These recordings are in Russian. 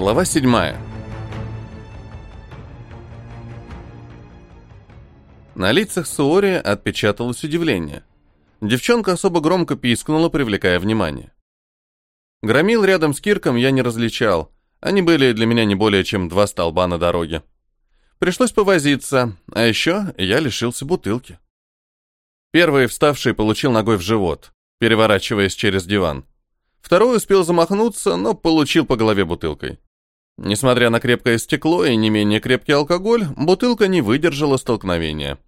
Глава седьмая. На лицах Суори отпечаталось удивление. Девчонка особо громко пискнула, привлекая внимание. Громил рядом с Кирком я не различал. Они были для меня не более чем два столба на дороге. Пришлось повозиться, а еще я лишился бутылки. Первый вставший получил ногой в живот, переворачиваясь через диван. Второй успел замахнуться, но получил по голове бутылкой. Несмотря на крепкое стекло и не менее крепкий алкоголь, бутылка не выдержала столкновения.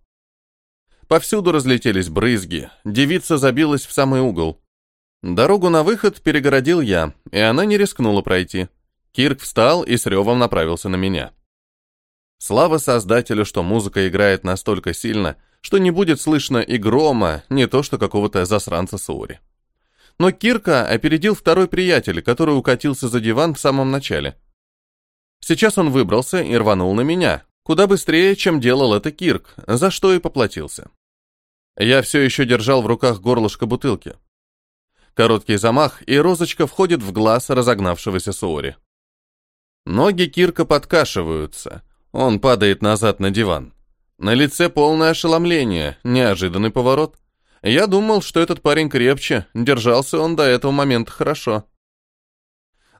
Повсюду разлетелись брызги, девица забилась в самый угол. Дорогу на выход перегородил я, и она не рискнула пройти. Кирк встал и с ревом направился на меня. Слава создателю, что музыка играет настолько сильно, что не будет слышно и грома, не то что какого-то засранца Сури. Но Кирка опередил второй приятель, который укатился за диван в самом начале. Сейчас он выбрался и рванул на меня, куда быстрее, чем делал это Кирк, за что и поплатился. Я все еще держал в руках горлышко бутылки. Короткий замах, и розочка входит в глаз разогнавшегося Суори. Ноги Кирка подкашиваются, он падает назад на диван. На лице полное ошеломление, неожиданный поворот. Я думал, что этот парень крепче, держался он до этого момента хорошо.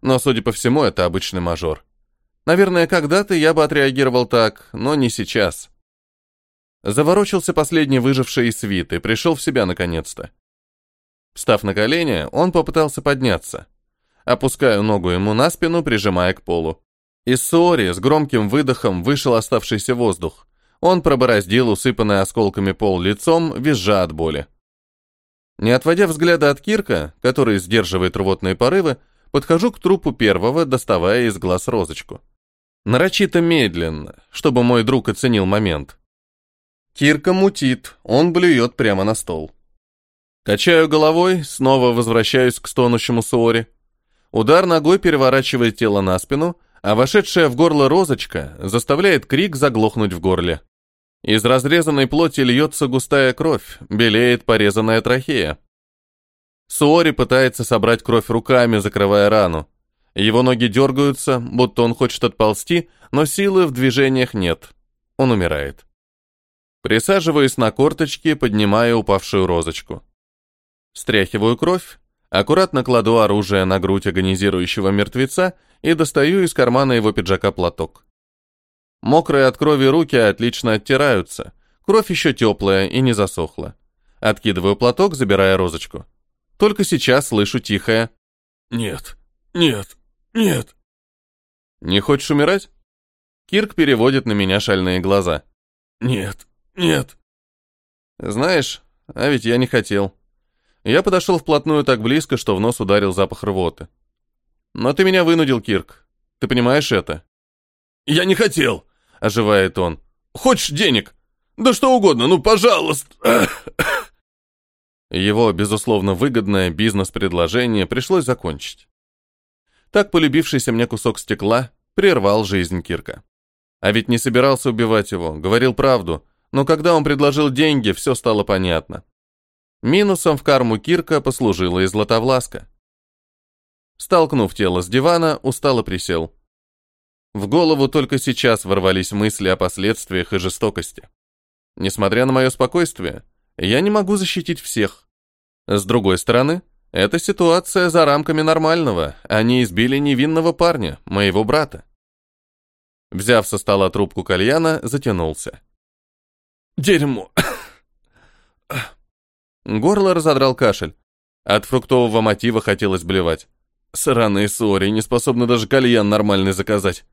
Но, судя по всему, это обычный мажор. Наверное, когда-то я бы отреагировал так, но не сейчас. Заворочился последний выживший из свиты, пришел в себя наконец-то. Встав на колени, он попытался подняться. Опускаю ногу ему на спину, прижимая к полу. Из Суори с громким выдохом вышел оставшийся воздух. Он пробороздил усыпанный осколками пол лицом, визжа от боли. Не отводя взгляда от Кирка, который сдерживает рвотные порывы, подхожу к трупу первого, доставая из глаз розочку. Нарочито медленно, чтобы мой друг оценил момент. Кирка мутит, он блюет прямо на стол. Качаю головой, снова возвращаюсь к стонущему Суори. Удар ногой переворачивает тело на спину — а вошедшая в горло розочка заставляет крик заглохнуть в горле. Из разрезанной плоти льется густая кровь, белеет порезанная трахея. Суори пытается собрать кровь руками, закрывая рану. Его ноги дергаются, будто он хочет отползти, но силы в движениях нет. Он умирает. Присаживаюсь на корточки, поднимая упавшую розочку. Стряхиваю кровь, аккуратно кладу оружие на грудь агонизирующего мертвеца и достаю из кармана его пиджака платок. Мокрые от крови руки отлично оттираются, кровь еще теплая и не засохла. Откидываю платок, забирая розочку. Только сейчас слышу тихое «Нет, нет, нет». «Не хочешь умирать?» Кирк переводит на меня шальные глаза. «Нет, нет». «Знаешь, а ведь я не хотел». Я подошел вплотную так близко, что в нос ударил запах рвоты. Но ты меня вынудил, Кирк. Ты понимаешь это? Я не хотел, оживает он. Хочешь денег? Да что угодно, ну, пожалуйста. Его, безусловно, выгодное бизнес-предложение пришлось закончить. Так полюбившийся мне кусок стекла прервал жизнь Кирка. А ведь не собирался убивать его, говорил правду, но когда он предложил деньги, все стало понятно. Минусом в карму Кирка послужила и Златовласка. Столкнув тело с дивана, устало присел. В голову только сейчас ворвались мысли о последствиях и жестокости. Несмотря на мое спокойствие, я не могу защитить всех. С другой стороны, эта ситуация за рамками нормального. Они избили невинного парня, моего брата. Взяв со стола трубку кальяна, затянулся. «Дерьмо!» Горло разодрал кашель. От фруктового мотива хотелось блевать. Сраные сори, не способны даже кальян нормальный заказать.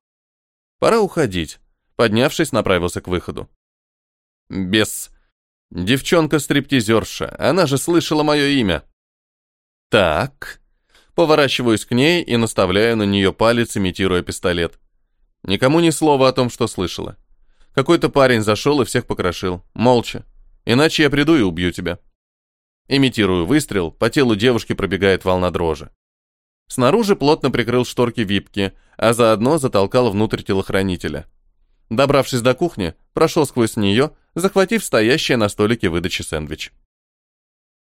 Пора уходить. Поднявшись, направился к выходу. Без. Девчонка-стриптизерша, она же слышала мое имя. Так. Поворачиваюсь к ней и наставляю на нее палец, имитируя пистолет. Никому ни слова о том, что слышала. Какой-то парень зашел и всех покрошил. Молча. Иначе я приду и убью тебя. Имитирую выстрел, по телу девушки пробегает волна дрожи. Снаружи плотно прикрыл шторки випки, а заодно затолкал внутрь телохранителя. Добравшись до кухни, прошел сквозь нее, захватив стоящее на столике выдачи сэндвич.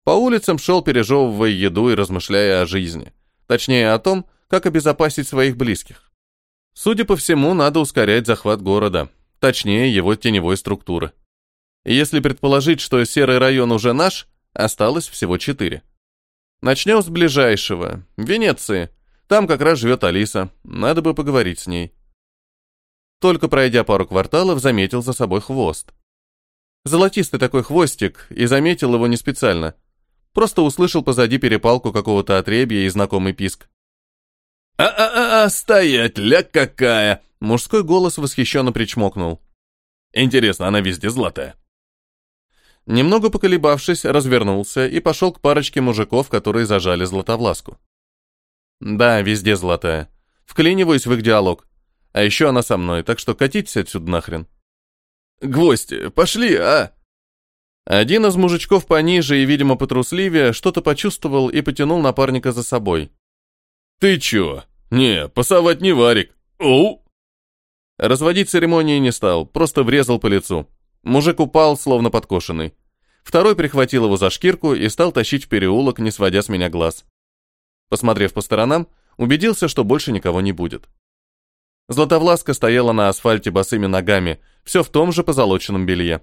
По улицам шел, пережевывая еду и размышляя о жизни. Точнее, о том, как обезопасить своих близких. Судя по всему, надо ускорять захват города, точнее его теневой структуры. Если предположить, что серый район уже наш, осталось всего четыре. Начнем с ближайшего, Венеции. Там как раз живет Алиса, надо бы поговорить с ней. Только пройдя пару кварталов, заметил за собой хвост. Золотистый такой хвостик, и заметил его не специально. Просто услышал позади перепалку какого-то отребья и знакомый писк. «А-а-а, стоять, ля какая!» Мужской голос восхищенно причмокнул. «Интересно, она везде золотая?» Немного поколебавшись, развернулся и пошел к парочке мужиков, которые зажали златовласку. Да, везде золотая. Вклиниваюсь в их диалог. А еще она со мной, так что катитесь отсюда нахрен. Гвозди, пошли, а? Один из мужичков пониже и, видимо, потрусливее, что-то почувствовал и потянул напарника за собой. «Ты чё? Не, пасовать не варик. Оу!» Разводить церемонии не стал, просто врезал по лицу. Мужик упал, словно подкошенный. Второй прихватил его за шкирку и стал тащить в переулок, не сводя с меня глаз. Посмотрев по сторонам, убедился, что больше никого не будет. Златовласка стояла на асфальте босыми ногами, все в том же позолоченном белье.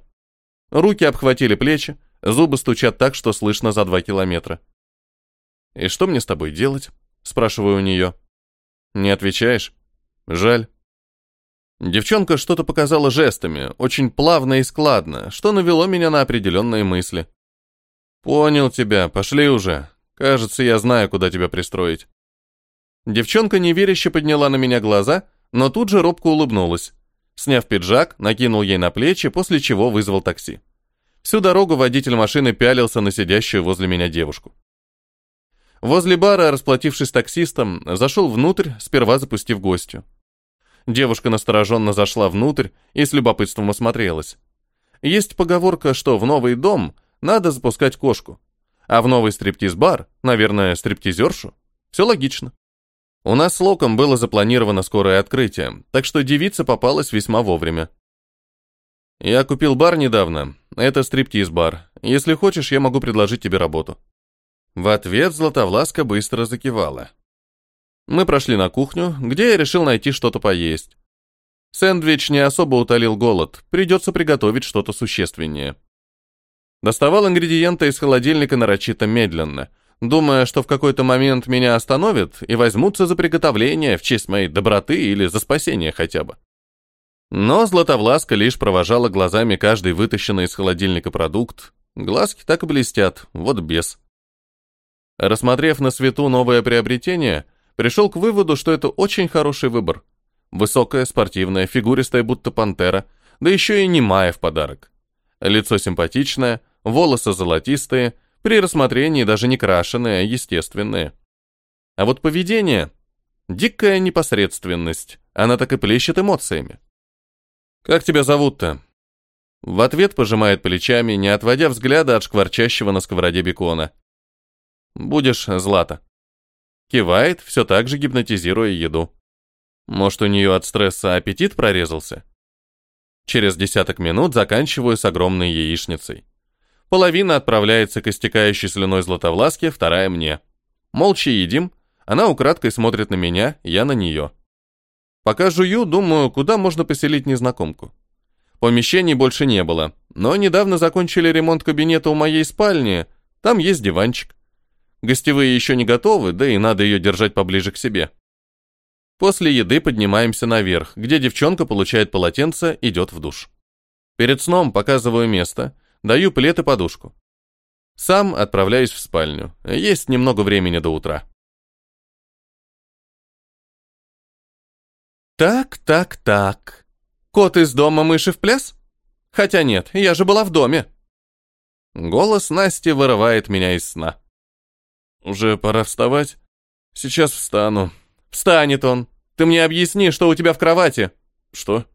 Руки обхватили плечи, зубы стучат так, что слышно за два километра. «И что мне с тобой делать?» – спрашиваю у нее. «Не отвечаешь? Жаль». Девчонка что-то показала жестами, очень плавно и складно, что навело меня на определенные мысли. «Понял тебя, пошли уже. Кажется, я знаю, куда тебя пристроить». Девчонка неверяще подняла на меня глаза, но тут же робко улыбнулась. Сняв пиджак, накинул ей на плечи, после чего вызвал такси. Всю дорогу водитель машины пялился на сидящую возле меня девушку. Возле бара, расплатившись таксистом, зашел внутрь, сперва запустив гостю. Девушка настороженно зашла внутрь и с любопытством осмотрелась. Есть поговорка, что в новый дом надо запускать кошку, а в новый стриптиз-бар, наверное, стриптизершу. Все логично. У нас с Локом было запланировано скорое открытие, так что девица попалась весьма вовремя. Я купил бар недавно. Это стриптиз-бар. Если хочешь, я могу предложить тебе работу. В ответ Златовласка быстро закивала. Мы прошли на кухню, где я решил найти что-то поесть. Сэндвич не особо утолил голод, придется приготовить что-то существеннее. Доставал ингредиенты из холодильника нарочито медленно, думая, что в какой-то момент меня остановят и возьмутся за приготовление в честь моей доброты или за спасение хотя бы. Но Златовласка лишь провожала глазами каждый вытащенный из холодильника продукт. Глазки так и блестят, вот бес. Рассмотрев на свету новое приобретение, Пришел к выводу, что это очень хороший выбор. Высокая, спортивная, фигуристая, будто пантера, да еще и немая в подарок. Лицо симпатичное, волосы золотистые, при рассмотрении даже не крашеные, а естественные. А вот поведение — дикая непосредственность, она так и плещет эмоциями. «Как тебя зовут-то?» В ответ пожимает плечами, не отводя взгляда от шкварчащего на сковороде бекона. «Будешь, Злата». Кивает, все так же гипнотизируя еду. Может, у нее от стресса аппетит прорезался? Через десяток минут заканчиваю с огромной яичницей. Половина отправляется к истекающей слюной златовласке, вторая мне. Молча едим, она украдкой смотрит на меня, я на нее. Пока жую, думаю, куда можно поселить незнакомку. Помещений больше не было, но недавно закончили ремонт кабинета у моей спальни, там есть диванчик. Гостевые еще не готовы, да и надо ее держать поближе к себе. После еды поднимаемся наверх, где девчонка получает полотенце, идет в душ. Перед сном показываю место, даю плед и подушку. Сам отправляюсь в спальню. Есть немного времени до утра. Так, так, так. Кот из дома, мыши в пляс? Хотя нет, я же была в доме. Голос Насти вырывает меня из сна. Уже пора вставать? Сейчас встану. Встанет он. Ты мне объясни, что у тебя в кровати. Что?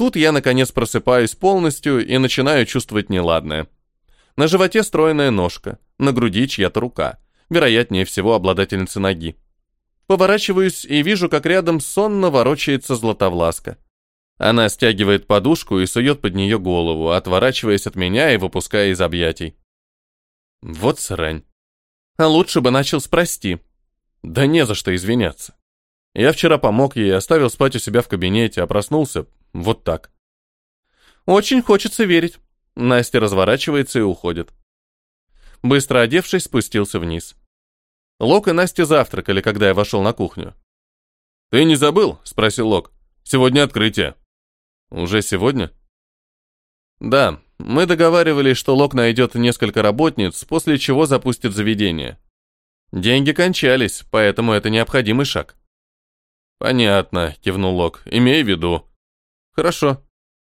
Тут я, наконец, просыпаюсь полностью и начинаю чувствовать неладное. На животе стройная ножка, на груди чья-то рука, вероятнее всего обладательница ноги. Поворачиваюсь и вижу, как рядом сонно ворочается златовласка. Она стягивает подушку и сует под нее голову, отворачиваясь от меня и выпуская из объятий. Вот срань. А лучше бы начал с. Да не за что извиняться. Я вчера помог ей, оставил спать у себя в кабинете, а проснулся вот так. Очень хочется верить. Настя разворачивается и уходит. Быстро одевшись, спустился вниз. Лок и Настя завтракали, когда я вошел на кухню. «Ты не забыл?» — спросил Лок. «Сегодня открытие». «Уже сегодня?» «Да, мы договаривались, что Лок найдет несколько работниц, после чего запустит заведение. Деньги кончались, поэтому это необходимый шаг». «Понятно», — кивнул Лок. «Имей в виду». «Хорошо.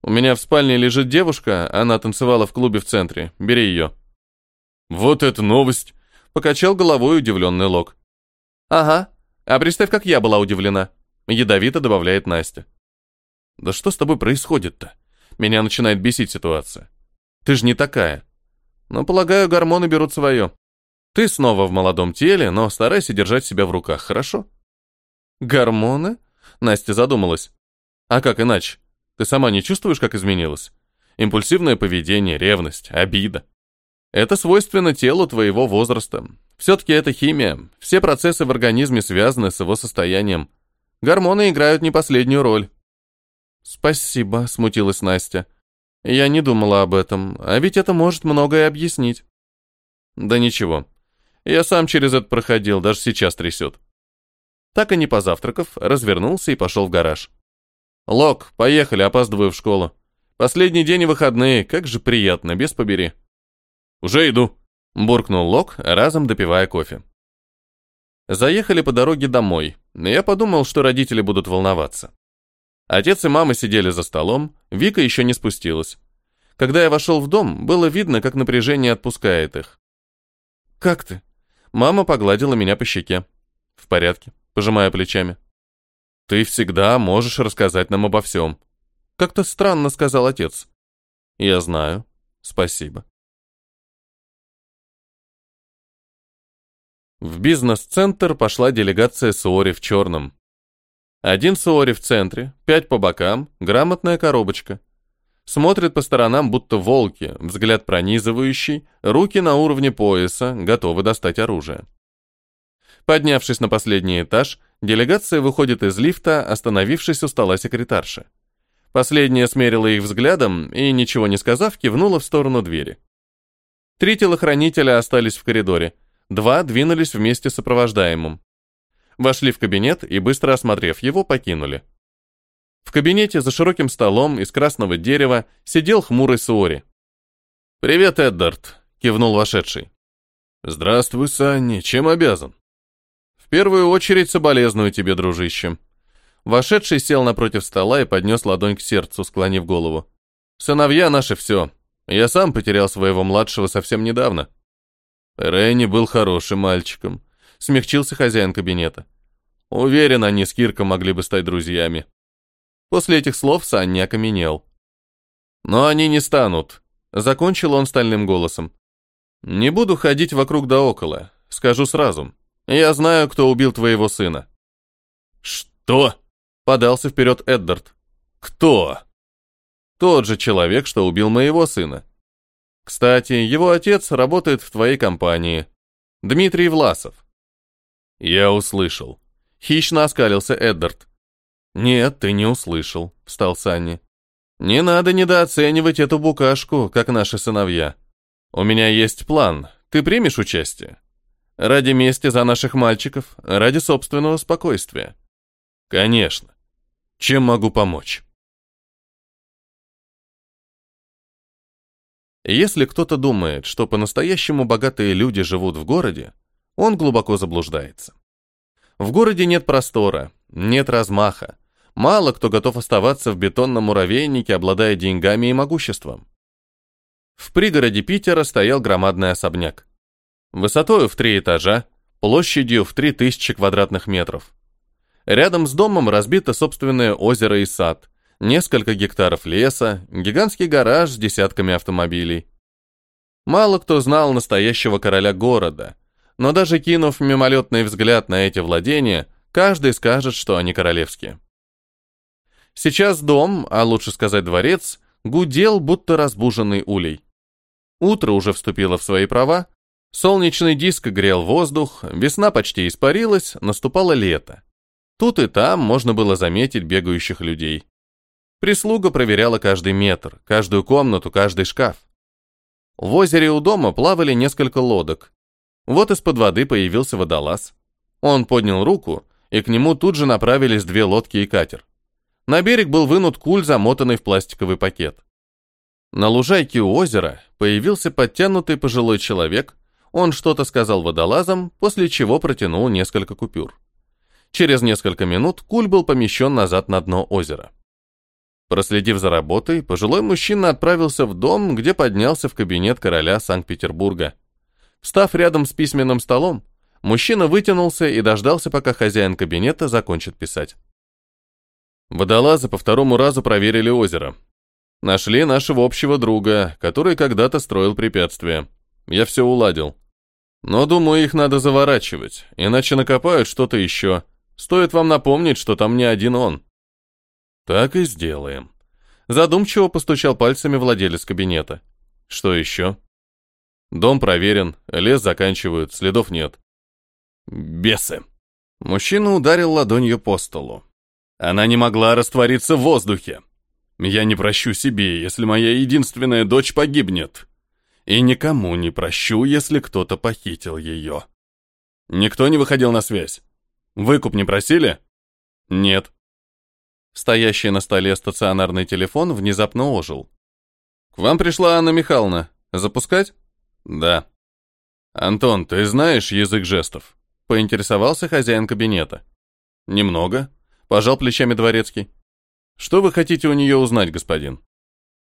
У меня в спальне лежит девушка, она танцевала в клубе в центре. Бери ее». «Вот это новость!» — покачал головой удивленный Лок. «Ага. А представь, как я была удивлена». Ядовито добавляет Настя. «Да что с тобой происходит-то? Меня начинает бесить ситуация. Ты же не такая. Но, полагаю, гормоны берут свое. Ты снова в молодом теле, но старайся держать себя в руках, хорошо?» «Гормоны?» Настя задумалась. «А как иначе? Ты сама не чувствуешь, как изменилась? Импульсивное поведение, ревность, обида. Это свойственно телу твоего возраста. Все-таки это химия. Все процессы в организме связаны с его состоянием. Гормоны играют не последнюю роль. Спасибо, смутилась Настя. Я не думала об этом, а ведь это может многое объяснить. Да ничего. Я сам через это проходил, даже сейчас трясет. Так и не позавтракав, развернулся и пошел в гараж. Лок, поехали, опаздываю в школу. Последний день и выходные, как же приятно, без побери. «Уже иду», — буркнул Лок, разом допивая кофе. Заехали по дороге домой, я подумал, что родители будут волноваться. Отец и мама сидели за столом, Вика еще не спустилась. Когда я вошел в дом, было видно, как напряжение отпускает их. «Как ты?» Мама погладила меня по щеке. «В порядке», пожимая плечами. «Ты всегда можешь рассказать нам обо всем». «Как-то странно», — сказал отец. «Я знаю. Спасибо». В бизнес-центр пошла делегация Суори в черном. Один Суори в центре, пять по бокам, грамотная коробочка. Смотрит по сторонам, будто волки, взгляд пронизывающий, руки на уровне пояса, готовы достать оружие. Поднявшись на последний этаж, делегация выходит из лифта, остановившись у стола секретарши. Последняя смерила их взглядом и, ничего не сказав, кивнула в сторону двери. Три телохранителя остались в коридоре, Два двинулись вместе с сопровождаемым. Вошли в кабинет и, быстро осмотрев его, покинули. В кабинете за широким столом из красного дерева сидел хмурый Суори. «Привет, Эддард», — кивнул вошедший. «Здравствуй, Санни. Чем обязан?» «В первую очередь соболезную тебе, дружище». Вошедший сел напротив стола и поднес ладонь к сердцу, склонив голову. «Сыновья наши все. Я сам потерял своего младшего совсем недавно». Ренни был хорошим мальчиком. Смягчился хозяин кабинета. Уверен, они с Кирком могли бы стать друзьями. После этих слов Сан не окаменел. Но они не станут. Закончил он стальным голосом. Не буду ходить вокруг да около. Скажу сразу. Я знаю, кто убил твоего сына. Что? Подался вперед Эддард. Кто? Тот же человек, что убил моего сына. Кстати, его отец работает в твоей компании. Дмитрий Власов. Я услышал. Хищно оскалился Эддард. Нет, ты не услышал, встал Санни. Не надо недооценивать эту букашку, как наши сыновья. У меня есть план. Ты примешь участие? Ради мести за наших мальчиков, ради собственного спокойствия. Конечно. Чем могу помочь? Если кто-то думает, что по-настоящему богатые люди живут в городе, он глубоко заблуждается. В городе нет простора, нет размаха. Мало кто готов оставаться в бетонном муравейнике, обладая деньгами и могуществом. В пригороде Питера стоял громадный особняк. Высотой в три этажа, площадью в 3000 квадратных метров. Рядом с домом разбито собственное озеро и сад, несколько гектаров леса, гигантский гараж с десятками автомобилей. Мало кто знал настоящего короля города, но даже кинув мимолетный взгляд на эти владения, каждый скажет, что они королевские. Сейчас дом, а лучше сказать дворец, гудел, будто разбуженный улей. Утро уже вступило в свои права, солнечный диск грел воздух, весна почти испарилась, наступало лето. Тут и там можно было заметить бегающих людей. Прислуга проверяла каждый метр, каждую комнату, каждый шкаф. В озере у дома плавали несколько лодок. Вот из-под воды появился водолаз. Он поднял руку, и к нему тут же направились две лодки и катер. На берег был вынут куль, замотанный в пластиковый пакет. На лужайке у озера появился подтянутый пожилой человек. Он что-то сказал водолазам, после чего протянул несколько купюр. Через несколько минут куль был помещен назад на дно озера. Проследив за работой, пожилой мужчина отправился в дом, где поднялся в кабинет короля Санкт-Петербурга. Встав рядом с письменным столом, мужчина вытянулся и дождался, пока хозяин кабинета закончит писать. Водолазы по второму разу проверили озеро. Нашли нашего общего друга, который когда-то строил препятствия. Я все уладил. Но, думаю, их надо заворачивать, иначе накопают что-то еще. Стоит вам напомнить, что там не один он. Так и сделаем. Задумчиво постучал пальцами владелец кабинета. Что еще? Дом проверен, лес заканчивают, следов нет. Бесы. Мужчина ударил ладонью по столу. Она не могла раствориться в воздухе. Я не прощу себе, если моя единственная дочь погибнет. И никому не прощу, если кто-то похитил ее. Никто не выходил на связь. Выкуп не просили? Нет. Стоящий на столе стационарный телефон внезапно ожил. К вам пришла Анна Михайловна. Запускать? Да. Антон, ты знаешь язык жестов? Поинтересовался хозяин кабинета. Немного. Пожал плечами дворецкий. Что вы хотите у нее узнать, господин?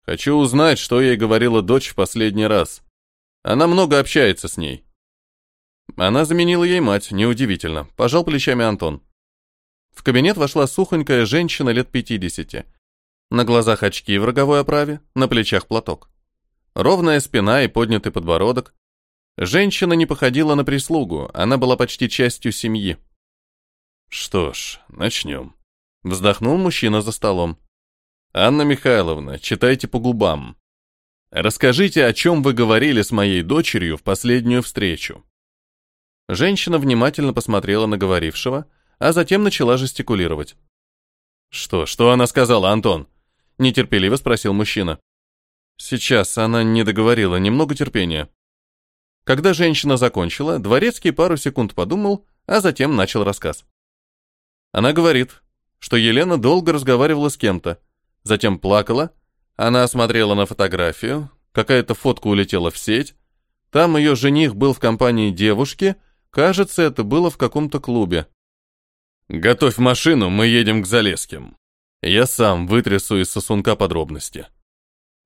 Хочу узнать, что ей говорила дочь в последний раз. Она много общается с ней. Она заменила ей мать, неудивительно. Пожал плечами Антон. В кабинет вошла сухонькая женщина лет 50. На глазах очки в роговой оправе, на плечах платок. Ровная спина и поднятый подбородок. Женщина не походила на прислугу, она была почти частью семьи. Что ж, начнем. Вздохнул мужчина за столом. Анна Михайловна, читайте по губам. Расскажите, о чем вы говорили с моей дочерью в последнюю встречу. Женщина внимательно посмотрела на говорившего, а затем начала жестикулировать. «Что, что она сказала, Антон?» — нетерпеливо спросил мужчина. «Сейчас она не договорила, немного терпения». Когда женщина закончила, дворецкий пару секунд подумал, а затем начал рассказ. Она говорит, что Елена долго разговаривала с кем-то, затем плакала, она смотрела на фотографию, какая-то фотка улетела в сеть, там ее жених был в компании девушки, кажется, это было в каком-то клубе. «Готовь машину, мы едем к Залеским. Я сам вытрясу из сосунка подробности.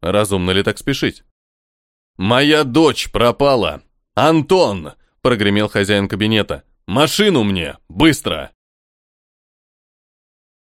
Разумно ли так спешить?» «Моя дочь пропала! Антон!» — прогремел хозяин кабинета. «Машину мне! Быстро!»